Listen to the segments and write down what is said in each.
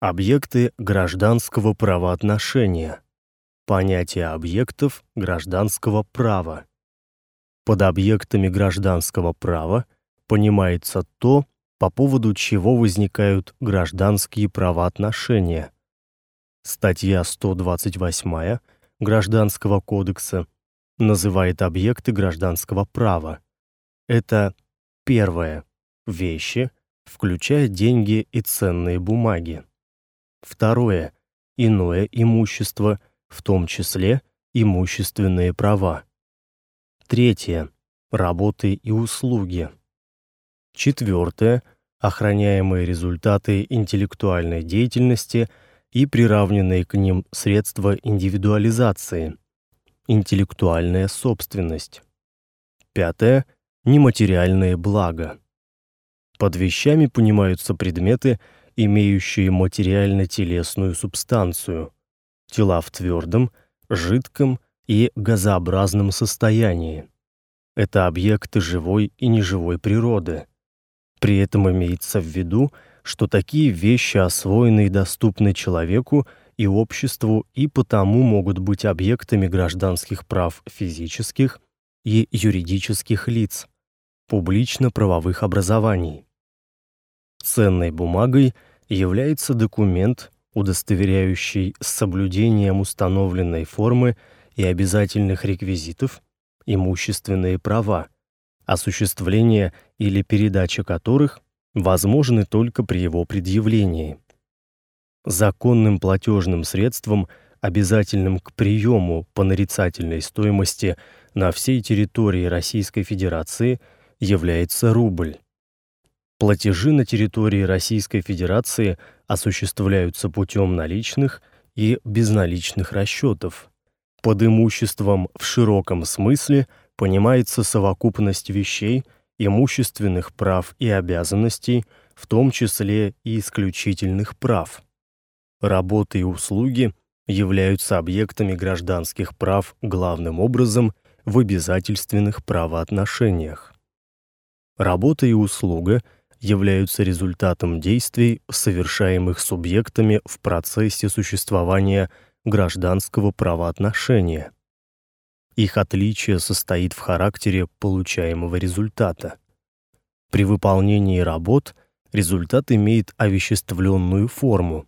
Объекты гражданского правоотношения. Понятие объектов гражданского права. Под объектами гражданского права понимается то, по поводу чего возникают гражданские правоотношения. Статья 128 Гражданского кодекса называет объекты гражданского права. Это первое вещи, включая деньги и ценные бумаги. Второе иное имущество, в том числе имущественные права. Третье работы и услуги. Четвертое охраняемые результаты интеллектуальной деятельности и приравненные к ним средства индивидуализации. Интеллектуальная собственность. Пятое нематериальные блага. Под вещами понимаются предметы, имеющие материально-телесную субстанцию, тела в твердом, жидком и газообразном состоянии. Это объекты живой и неживой природы. При этом имеется в виду, что такие вещи освоены и доступны человеку и обществу и потому могут быть объектами гражданских прав физических и юридических лиц, публично-правовых образований. Ценной бумагой является документ, удостоверяющий с соблюдением установленной формы и обязательных реквизитов имущественные права, осуществление или передача которых возможны только при его предъявлении. Законным платежным средством, обязательным к приему по нарицательной стоимости на всей территории Российской Федерации, является рубль. Платежи на территории Российской Федерации осуществляются путем наличных и безналичных расчетов. Под имуществом в широком смысле понимается совокупность вещей, имущественных прав и обязанностей, в том числе и исключительных прав. Работы и услуги являются объектами гражданских прав главным образом в обязательственных правоотношениях. Работа и услуга – являются результатом действий, совершаемых субъектами в процессе существования гражданского правоотношения. Их отличие состоит в характере получаемого результата. При выполнении работ результат имеет овеществленную форму.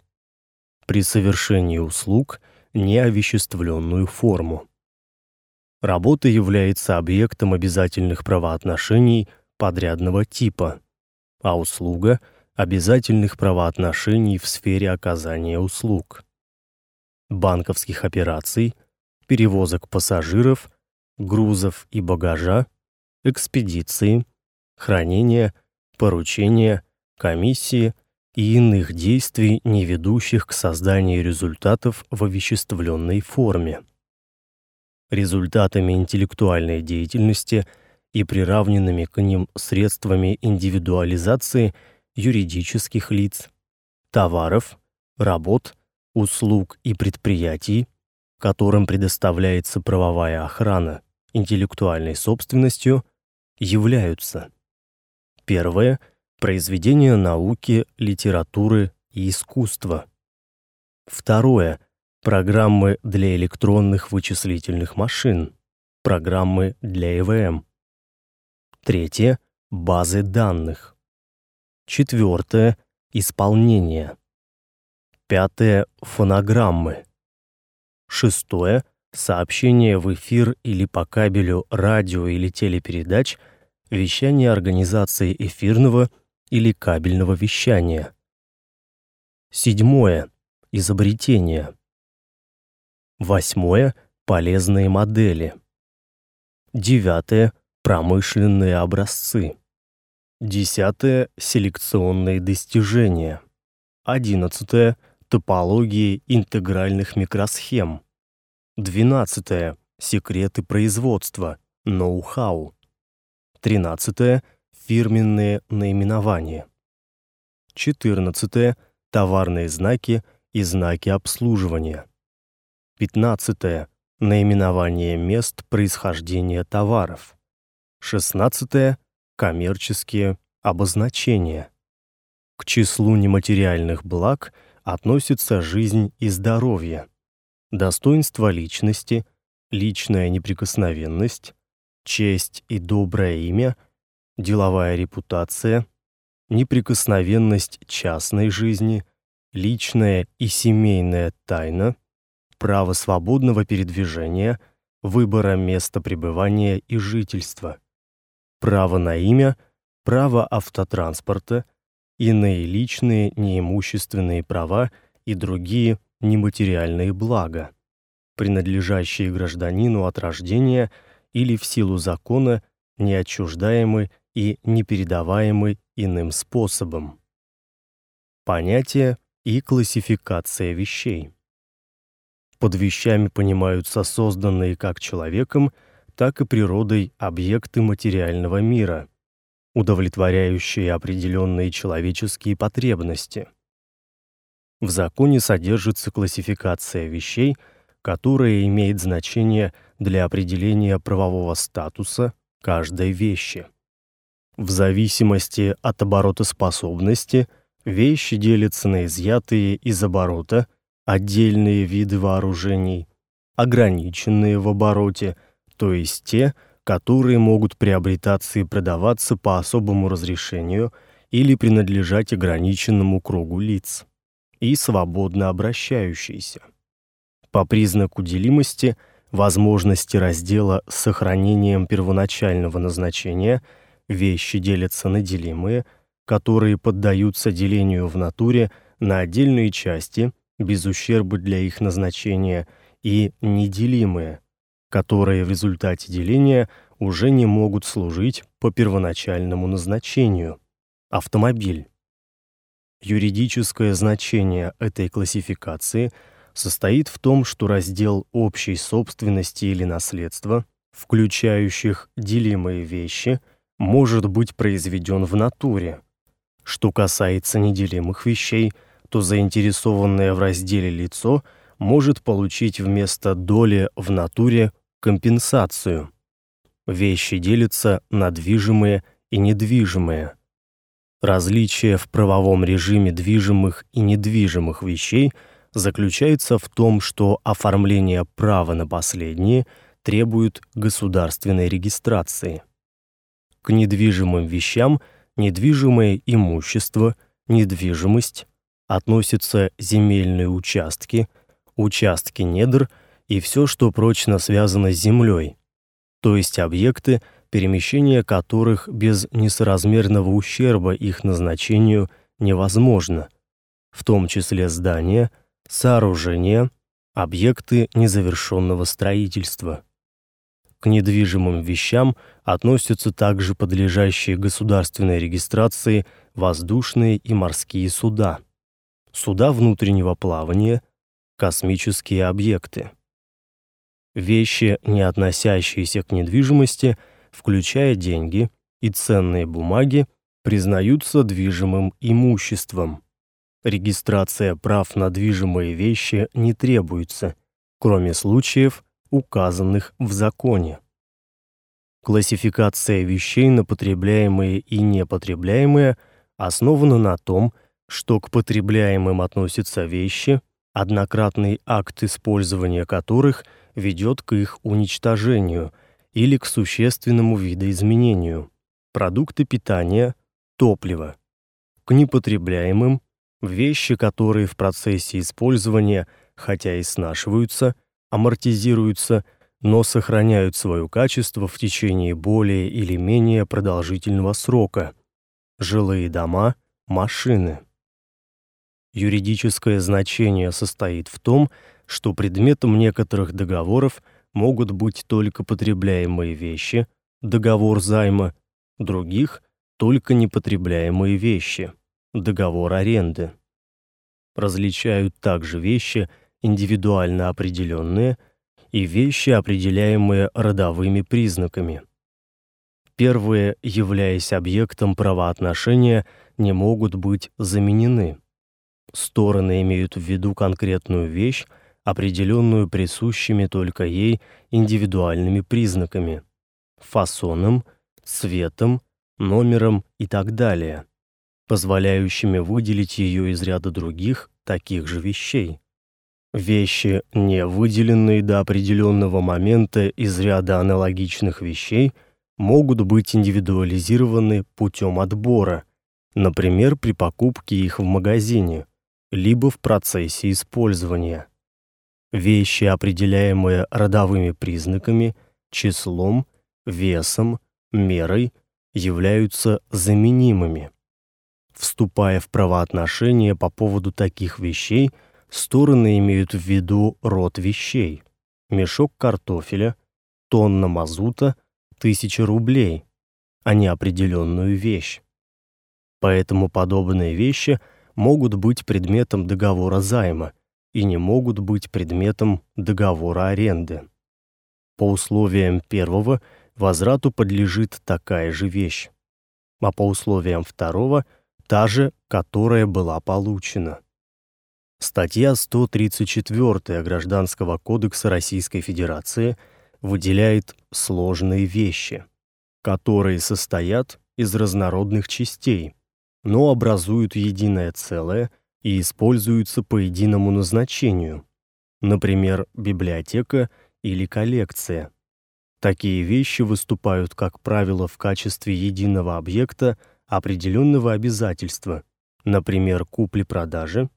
При совершении услуг неовеществленную форму. Работа является объектом обязательных правоотношений подрядного типа а услуга обязательных правоотношений в сфере оказания услуг, банковских операций, перевозок пассажиров, грузов и багажа, экспедиции, хранения, поручения, комиссии и иных действий, не ведущих к созданию результатов в овеществленной форме. Результатами интеллектуальной деятельности – и приравненными к ним средствами индивидуализации юридических лиц, товаров, работ, услуг и предприятий, которым предоставляется правовая охрана интеллектуальной собственностью, являются: первое произведения науки, литературы и искусства. Второе программы для электронных вычислительных машин, программы для ЭВМ. Третье базы данных. Четвертое исполнение. Пятое фонограммы. Шестое сообщение в эфир или по кабелю радио или телепередач, вещание организации эфирного или кабельного вещания. Седьмое изобретение. Восьмое полезные модели. Девятое Промышленные образцы. Десятое селекционные достижения. Одиннадцатое топологии интегральных микросхем. Двенадцатое секреты производства, ноу-хау. Тринадцатое фирменные наименования. Четырнадцатое товарные знаки и знаки обслуживания. Пятнадцатое наименование мест происхождения товаров. Шестнадцатое коммерческие обозначения. К числу нематериальных благ относится жизнь и здоровье, достоинство личности, личная неприкосновенность, честь и доброе имя, деловая репутация, неприкосновенность частной жизни, личная и семейная тайна, право свободного передвижения, выбора места пребывания и жительства, право на имя, право автотранспорта, иные личные неимущественные права и другие нематериальные блага, принадлежащие гражданину от рождения или в силу закона неотчуждаемы и непередаваемы иным способом. Понятие и классификация вещей. Под вещами понимаются созданные как человеком, так и природой объекты материального мира, удовлетворяющие определенные человеческие потребности. В законе содержится классификация вещей, которая имеет значение для определения правового статуса каждой вещи. В зависимости от оборотоспособности вещи делятся на изъятые из оборота – отдельные виды вооружений, ограниченные в обороте, то есть те, которые могут приобретаться и продаваться по особому разрешению или принадлежать ограниченному кругу лиц, и свободно обращающиеся. По признаку делимости, возможности раздела с сохранением первоначального назначения вещи делятся на делимые, которые поддаются делению в натуре на отдельные части без ущерба для их назначения, и неделимые, которые в результате деления уже не могут служить по первоначальному назначению. Автомобиль. Юридическое значение этой классификации состоит в том, что раздел общей собственности или наследства, включающих делимые вещи, может быть произведен в натуре. Что касается неделимых вещей – то заинтересованное в разделе лицо может получить вместо доли в натуре компенсацию. Вещи делятся на движимые и недвижимые. Различие в правовом режиме движимых и недвижимых вещей заключается в том, что оформление права на последние требует государственной регистрации. К недвижимым вещам недвижимое имущество, недвижимость, относятся земельные участки, участки недр и все, что прочно связано с землей, то есть объекты, перемещение которых без несоразмерного ущерба их назначению невозможно, в том числе здания, сооружения, объекты незавершенного строительства. К недвижимым вещам относятся также подлежащие государственной регистрации воздушные и морские суда суда внутреннего плавания, космические объекты. Вещи, не относящиеся к недвижимости, включая деньги и ценные бумаги, признаются движимым имуществом. Регистрация прав на движимые вещи не требуется, кроме случаев, указанных в законе. Классификация вещей на потребляемые и непотребляемые основана на том, что к потребляемым относятся вещи, однократный акт использования которых ведет к их уничтожению или к существенному видоизменению. Продукты питания, топливо. К непотребляемым вещи, которые в процессе использования, хотя и снашиваются, амортизируются, но сохраняют свое качество в течение более или менее продолжительного срока. Жилые дома, машины. Юридическое значение состоит в том, что предметом некоторых договоров могут быть только потребляемые вещи, договор займа, других только непотребляемые вещи, договор аренды. Различают также вещи индивидуально определенные и вещи, определяемые родовыми признаками. Первые, являясь объектом правоотношения, не могут быть заменены. Стороны имеют в виду конкретную вещь, определенную присущими только ей индивидуальными признаками: фасоном, цветом, номером и так далее, позволяющими выделить ее из ряда других таких же вещей. Вещи, не выделенные до определенного момента из ряда аналогичных вещей, могут быть индивидуализированы путем отбора, например, при покупке их в магазине, либо в процессе использования. Вещи, определяемые родовыми признаками, числом, весом, мерой, являются заменимыми. Вступая в правоотношения по поводу таких вещей, стороны имеют в виду род вещей. Мешок картофеля, тонна мазута, тысяча рублей, а не определенную вещь. Поэтому подобные вещи могут быть предметом договора займа и не могут быть предметом договора аренды. По условиям первого возврату подлежит такая же вещь, а по условиям второго та же, которая была получена. Статья 134 Гражданского кодекса Российской Федерации выделяет сложные вещи, которые состоят из разнородных частей, но образуют единое целое и используются по единому назначению. Например, библиотека или коллекция. Такие вещи выступают, как правило, в качестве единого объекта определенного обязательства, например, купли-продажи,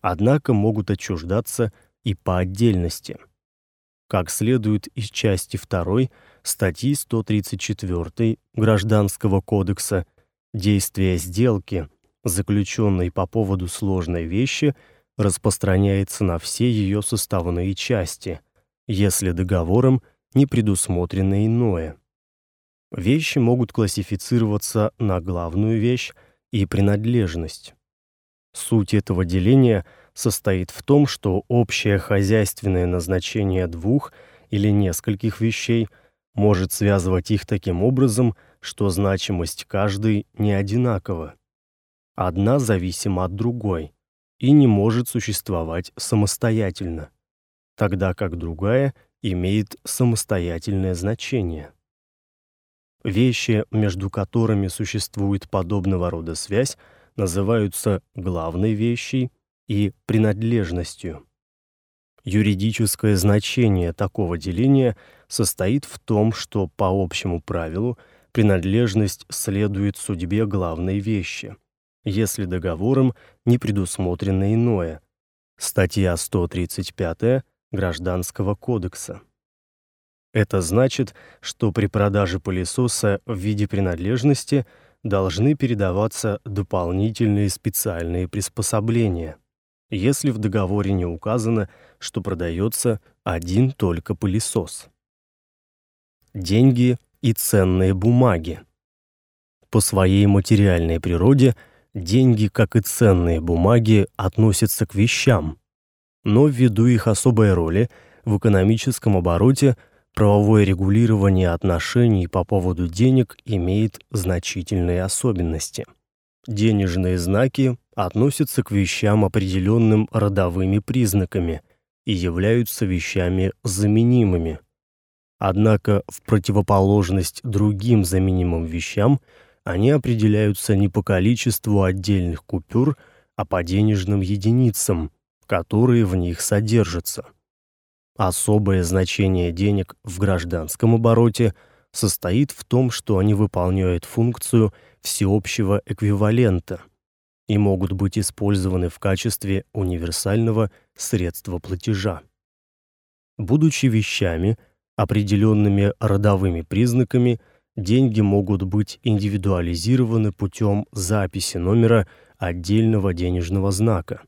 однако могут отчуждаться и по отдельности. Как следует из части 2 статьи 134 Гражданского кодекса, действие сделки, заключенной по поводу сложной вещи, распространяется на все ее составные части, если договором не предусмотрено иное. Вещи могут классифицироваться на главную вещь и принадлежность. Суть этого деления состоит в том, что общее хозяйственное назначение двух или нескольких вещей может связывать их таким образом, что значимость каждой не одинакова. Одна зависима от другой и не может существовать самостоятельно, тогда как другая имеет самостоятельное значение. Вещи, между которыми существует подобного рода связь, называются главной вещью и принадлежностью. Юридическое значение такого деления состоит в том, что по общему правилу принадлежность следует судьбе главной вещи, если договором не предусмотрено иное. Статья 135 Гражданского кодекса. Это значит, что при продаже пылесоса в виде принадлежности должны передаваться дополнительные специальные приспособления, если в договоре не указано, что продается один только пылесос. Деньги и ценные бумаги. По своей материальной природе деньги, как и ценные бумаги, относятся к вещам, но ввиду их особой роли в экономическом обороте – правовое регулирование отношений по поводу денег имеет значительные особенности. Денежные знаки относятся к вещам определенным родовыми признаками и являются вещами заменимыми. Однако в противоположность другим заменимым вещам они определяются не по количеству отдельных купюр, а по денежным единицам, которые в них содержатся. Особое значение денег в гражданском обороте состоит в том, что они выполняют функцию всеобщего эквивалента и могут быть использованы в качестве универсального средства платежа. Будучи вещами, определенными родовыми признаками, деньги могут быть индивидуализированы путем записи номера отдельного денежного знака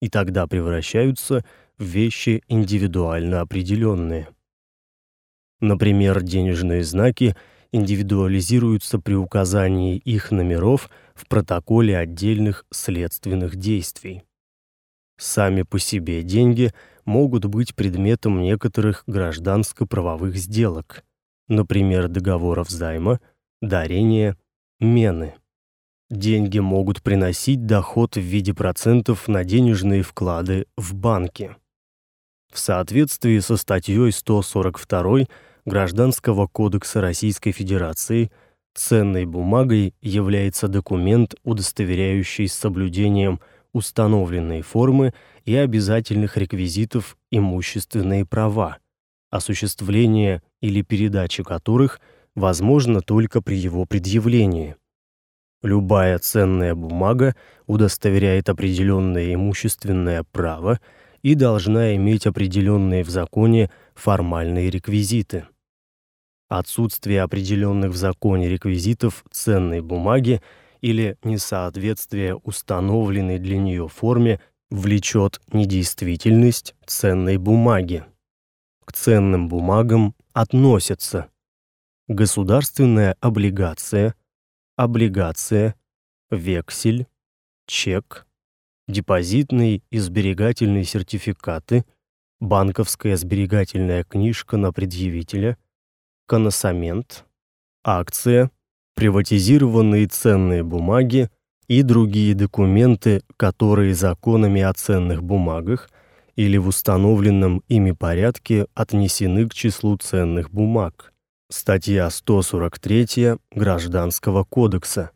и тогда превращаются вещи индивидуально определенные. Например, денежные знаки индивидуализируются при указании их номеров в протоколе отдельных следственных действий. Сами по себе деньги могут быть предметом некоторых гражданско-правовых сделок, например, договоров займа, дарения, мены. Деньги могут приносить доход в виде процентов на денежные вклады в банке. В соответствии со статьей 142 Гражданского кодекса Российской Федерации ценной бумагой является документ, удостоверяющий соблюдением установленные формы и обязательных реквизитов имущественные права, осуществление или передача которых возможно только при его предъявлении. Любая ценная бумага удостоверяет определенное имущественное право и должна иметь определенные в законе формальные реквизиты. Отсутствие определенных в законе реквизитов ценной бумаги или несоответствие установленной для нее форме влечет недействительность ценной бумаги. К ценным бумагам относятся. Государственная облигация, облигация, вексель, чек, депозитный и сберегательные сертификаты, банковская сберегательная книжка на предъявителя, коносамент, акция, приватизированные ценные бумаги и другие документы, которые законами о ценных бумагах или в установленном ими порядке отнесены к числу ценных бумаг. Статья 143 Гражданского кодекса.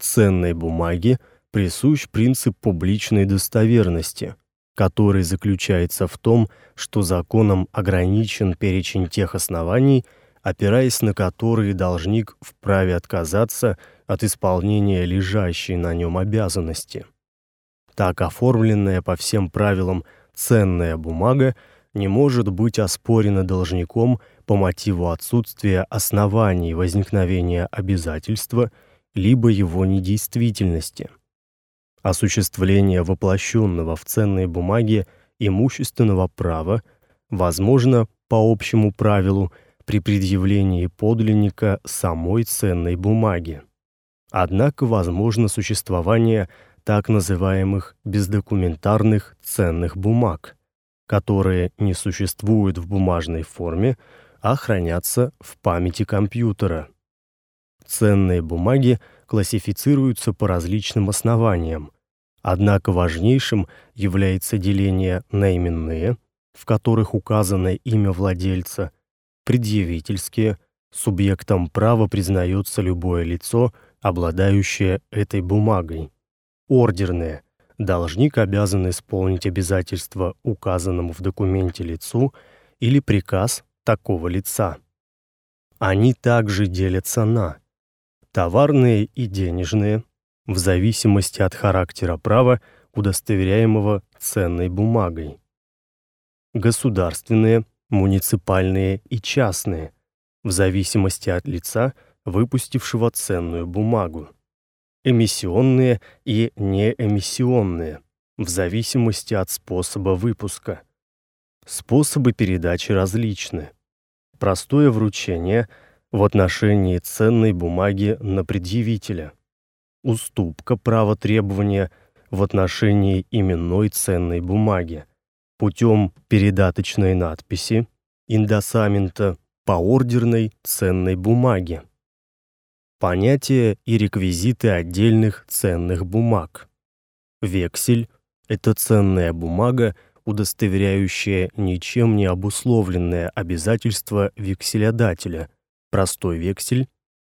Ценной бумаге присущ принцип публичной достоверности, который заключается в том, что законом ограничен перечень тех оснований, опираясь на которые должник вправе отказаться от исполнения лежащей на нем обязанности. Так оформленная по всем правилам ценная бумага не может быть оспорена должником по мотиву отсутствия оснований возникновения обязательства либо его недействительности. Осуществление воплощенного в ценной бумаге имущественного права возможно по общему правилу при предъявлении подлинника самой ценной бумаги. Однако возможно существование так называемых бездокументарных ценных бумаг, которые не существуют в бумажной форме, а хранятся в памяти компьютера. Ценные бумаги классифицируются по различным основаниям. Однако важнейшим является деление на именные, в которых указано имя владельца, предъявительские, субъектом права признается любое лицо, обладающее этой бумагой. Ордерные должник обязан исполнить обязательства указанному в документе лицу или приказ такого лица. Они также делятся на товарные и денежные в зависимости от характера права, удостоверяемого ценной бумагой. Государственные, муниципальные и частные, в зависимости от лица, выпустившего ценную бумагу. Эмиссионные и неэмиссионные, в зависимости от способа выпуска. Способы передачи различны. Простое вручение в отношении ценной бумаги на предъявителя. Уступка права требования в отношении именной ценной бумаги путем передаточной надписи, индосамента по ордерной ценной бумаге. Понятия и реквизиты отдельных ценных бумаг. Вексель это ценная бумага, удостоверяющая ничем не обусловленное обязательство векселядателя, простой вексель,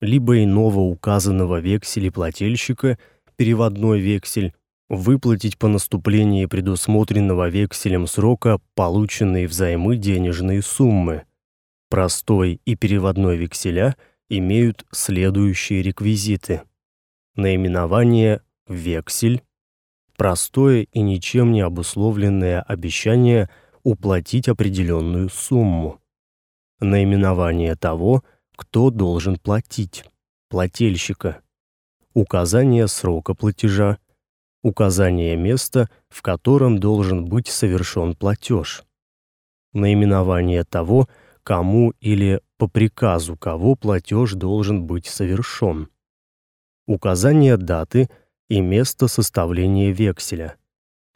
либо иного указанного векселеплательщика, переводной вексель выплатить по наступлении предусмотренного векселем срока полученные взаймы денежные суммы. Простой и переводной векселя имеют следующие реквизиты: наименование вексель, простое и ничем не обусловленное обещание уплатить определенную сумму, наименование того, кто должен платить, плательщика, указание срока платежа, указание места, в котором должен быть совершен платеж, наименование того, кому или по приказу кого платеж должен быть совершен, указание даты и места составления векселя,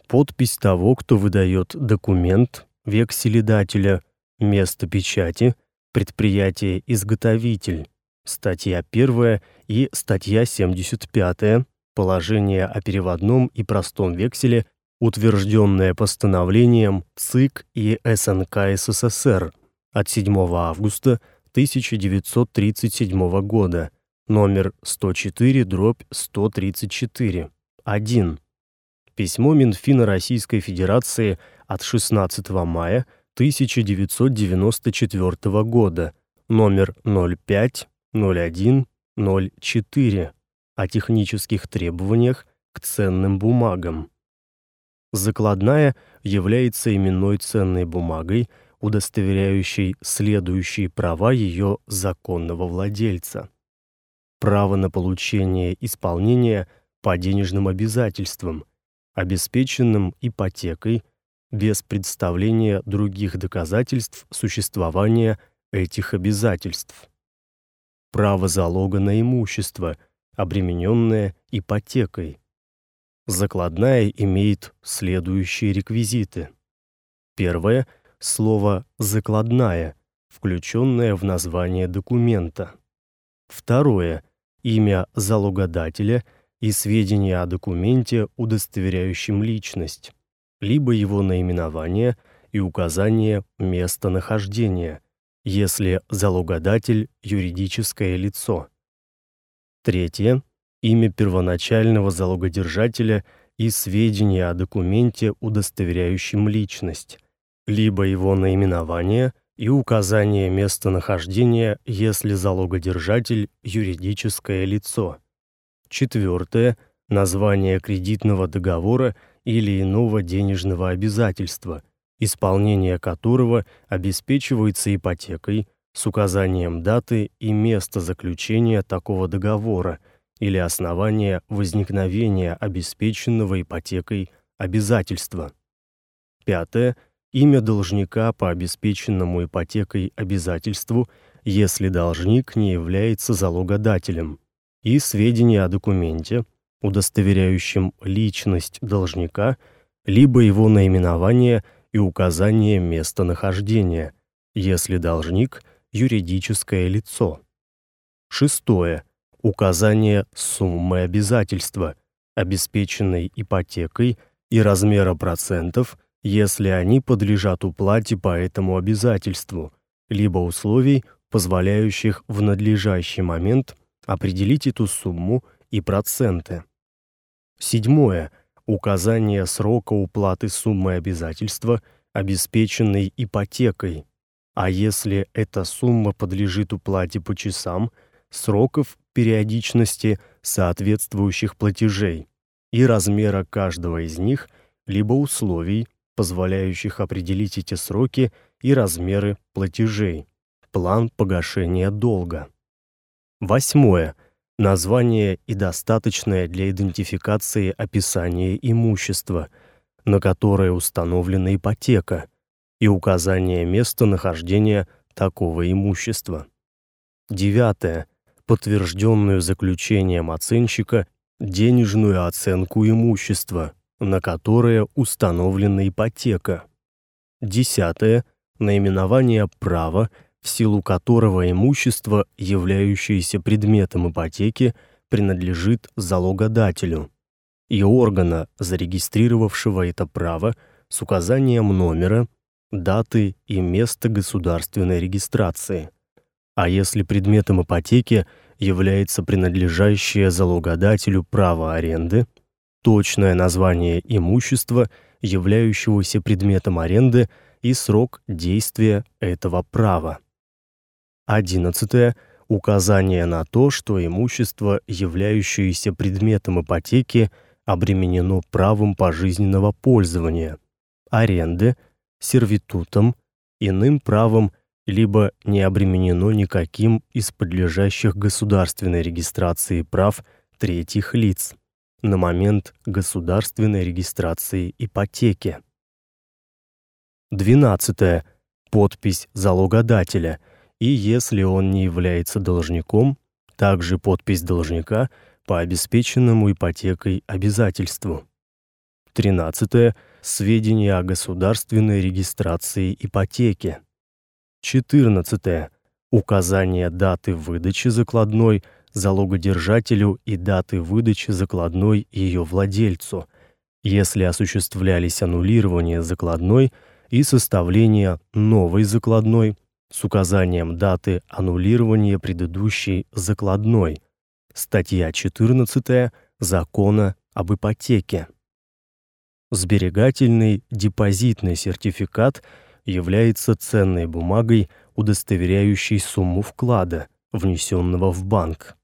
подпись того, кто выдает документ, векселедателя, место печати, предприятие-изготовитель, статья 1 и статья 75 положение о переводном и простом векселе, утвержденное постановлением ЦИК и СНК СССР от 7 августа 1937 года, номер 104/134, 1. Письмо Минфина Российской Федерации от 16 мая 1994 года, номер 050104 о технических требованиях к ценным бумагам. Закладная является именной ценной бумагой, удостоверяющей следующие права ее законного владельца. Право на получение исполнения по денежным обязательствам, обеспеченным ипотекой, без представления других доказательств существования этих обязательств. Право залога на имущество, обремененное ипотекой. Закладная имеет следующие реквизиты. Первое слово закладная, включенное в название документа. Второе имя залогодателя и сведения о документе, удостоверяющем личность, либо его наименование и указание места нахождения, если залогодатель юридическое лицо. Третье имя первоначального залогодержателя и сведения о документе, удостоверяющем личность, либо его наименование и указание местонахождения, если залогодержатель юридическое лицо. Четвертое название кредитного договора или иного денежного обязательства, исполнение которого обеспечивается ипотекой с указанием даты и места заключения такого договора или основания возникновения обеспеченного ипотекой обязательства. Пятое имя должника по обеспеченному ипотекой обязательству, если должник не является залогодателем, и сведения о документе, удостоверяющем личность должника, либо его наименование и указание места нахождения, если должник юридическое лицо. Шестое указание суммы обязательства, обеспеченной ипотекой и размера процентов, если они подлежат уплате по этому обязательству, либо условий, позволяющих в надлежащий момент определить эту сумму и проценты. Седьмое. Указание срока уплаты суммы обязательства, обеспеченной ипотекой. А если эта сумма подлежит уплате по часам, сроков периодичности соответствующих платежей и размера каждого из них, либо условий, позволяющих определить эти сроки и размеры платежей. План погашения долга. Восьмое. Название и достаточное для идентификации описание имущества, на которое установлена ипотека, и указание места нахождения такого имущества. Девятое. Подтвержденную заключением оценщика денежную оценку имущества, на которое установлена ипотека. Десятое. Наименование права, в силу которого имущество, являющееся предметом ипотеки, принадлежит залогодателю, и органа, зарегистрировавшего это право, с указанием номера, даты и места государственной регистрации. А если предметом ипотеки является принадлежащее залогодателю право аренды, точное название имущества, являющегося предметом аренды, и срок действия этого права. 11. Указание на то, что имущество, являющееся предметом ипотеки, обременено правом пожизненного пользования, аренды, сервитутом, иным правом, либо не обременено никаким из подлежащих государственной регистрации прав третьих лиц на момент государственной регистрации ипотеки. 12. Подпись залогодателя – и если он не является должником, также подпись должника по обеспеченному ипотекой обязательству. 13. Сведения о государственной регистрации ипотеки. 14. Указание даты выдачи закладной залогодержателю и даты выдачи закладной ее владельцу, если осуществлялись аннулирование закладной и составление новой закладной с указанием даты аннулирования предыдущей закладной. Статья 14 Закона об ипотеке. Сберегательный депозитный сертификат является ценной бумагой, удостоверяющей сумму вклада, внесенного в банк,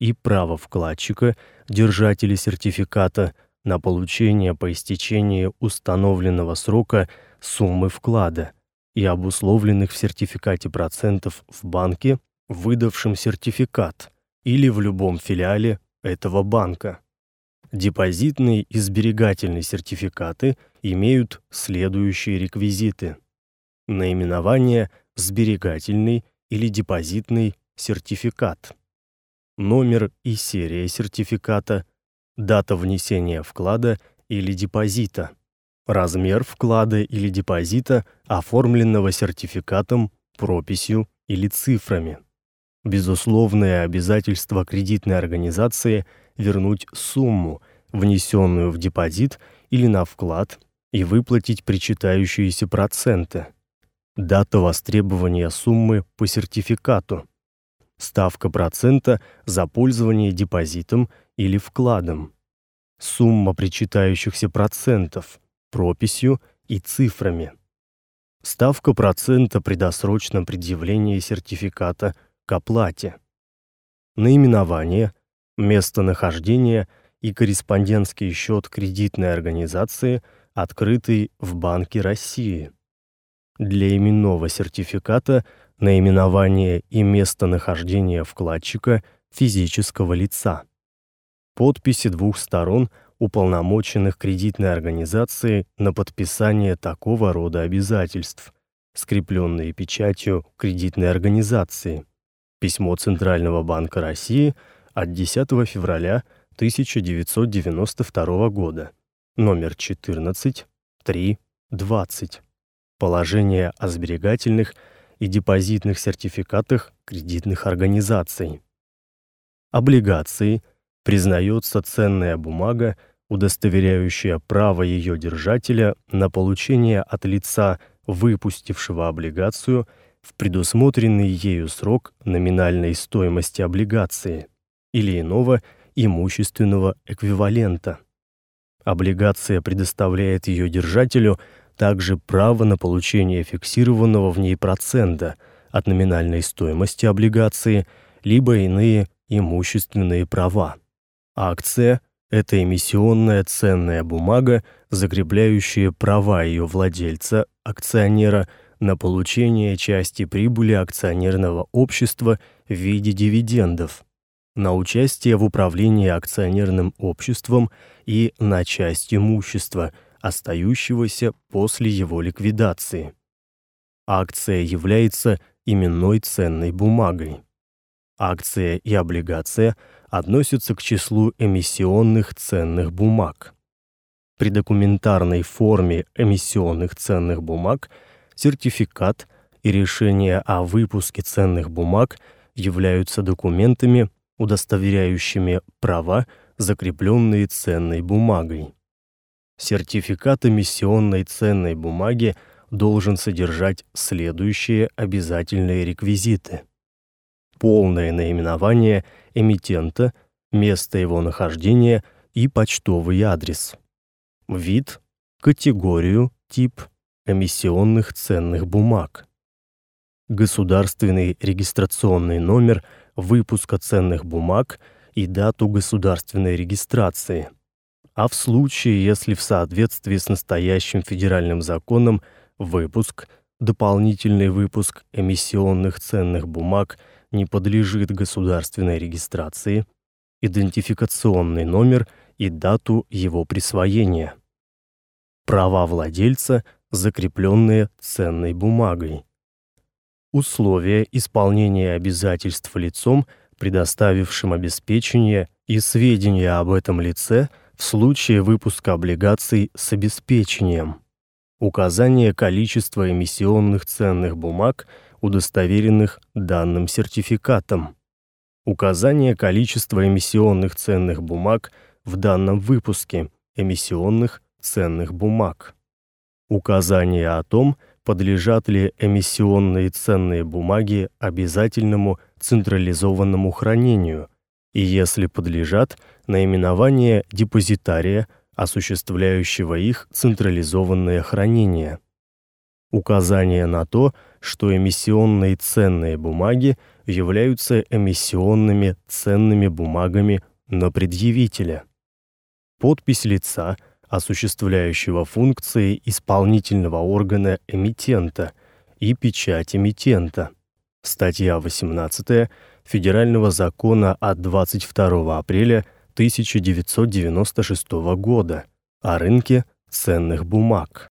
и право вкладчика, держателя сертификата, на получение по истечении установленного срока суммы вклада и обусловленных в сертификате процентов в банке, выдавшем сертификат, или в любом филиале этого банка. Депозитные и сберегательные сертификаты имеют следующие реквизиты: наименование сберегательный или депозитный сертификат, номер и серия сертификата, дата внесения вклада или депозита, размер вклада или депозита, оформленного сертификатом, прописью или цифрами. Безусловное обязательство кредитной организации вернуть сумму, внесенную в депозит или на вклад, и выплатить причитающиеся проценты. Дата востребования суммы по сертификату. Ставка процента за пользование депозитом или вкладом. Сумма причитающихся процентов прописью и цифрами. Ставка процента при досрочном предъявлении сертификата к оплате. Наименование, местонахождение и корреспондентский счет кредитной организации, открытый в Банке России. Для именного сертификата наименование и местонахождение вкладчика физического лица. Подписи двух сторон, уполномоченных кредитной организацией на подписание такого рода обязательств, скрепленные печатью кредитной организации. Письмо Центрального банка России от 10 февраля 1992 года. Номер 14 3 20. Положение о сберегательных и депозитных сертификатах кредитных организаций. Облигации признается ценная бумага, удостоверяющая право ее держателя на получение от лица, выпустившего облигацию, в предусмотренный ею срок номинальной стоимости облигации или иного имущественного эквивалента. Облигация предоставляет ее держателю также право на получение фиксированного в ней процента от номинальной стоимости облигации либо иные имущественные права. Акция это эмиссионная ценная бумага, закрепляющая права ее владельца, акционера, на получение части прибыли акционерного общества в виде дивидендов, на участие в управлении акционерным обществом и на часть имущества – остающегося после его ликвидации. Акция является именной ценной бумагой. Акция и облигация относятся к числу эмиссионных ценных бумаг. При документарной форме эмиссионных ценных бумаг сертификат и решение о выпуске ценных бумаг являются документами, удостоверяющими права, закрепленные ценной бумагой. Сертификат эмиссионной ценной бумаги должен содержать следующие обязательные реквизиты: полное наименование эмитента, место его нахождения и почтовый адрес. Вид, категорию, тип эмиссионных ценных бумаг. Государственный регистрационный номер выпуска ценных бумаг и дату государственной регистрации а в случае, если в соответствии с настоящим федеральным законом выпуск, дополнительный выпуск эмиссионных ценных бумаг не подлежит государственной регистрации, идентификационный номер и дату его присвоения. Права владельца, закрепленные ценной бумагой. Условия исполнения обязательств лицом, предоставившим обеспечение и сведения об этом лице – в случае выпуска облигаций с обеспечением, указание количества эмиссионных ценных бумаг, удостоверенных данным сертификатом, указание количества эмиссионных ценных бумаг в данном выпуске эмиссионных ценных бумаг, указание о том, подлежат ли эмиссионные ценные бумаги обязательному централизованному хранению – и если подлежат, наименование депозитария, осуществляющего их централизованное хранение. Указание на то, что эмиссионные ценные бумаги являются эмиссионными ценными бумагами на предъявителя. Подпись лица, осуществляющего функции исполнительного органа эмитента, и печать эмитента. Статья 18 Федерального закона от 22 апреля 1996 года о рынке ценных бумаг.